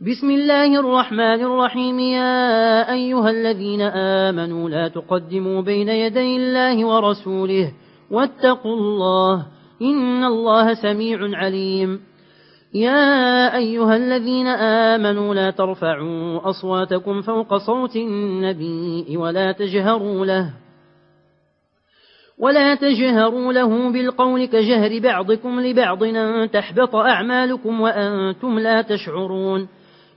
بسم الله الرحمن الرحيم. يا أيها الذين آمنوا لا تقدموا بين يدي الله ورسوله واتقوا الله إن الله سميع عليم. يا أيها الذين آمنوا لا ترفعوا أصواتكم فوق صوت النبي ولا تجهروا له ولا تجهروا له بالقول كجهر بعضكم لبعض أن تحبط أعمالكم وأنتم لا تشعرون.